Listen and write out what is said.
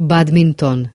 badminton.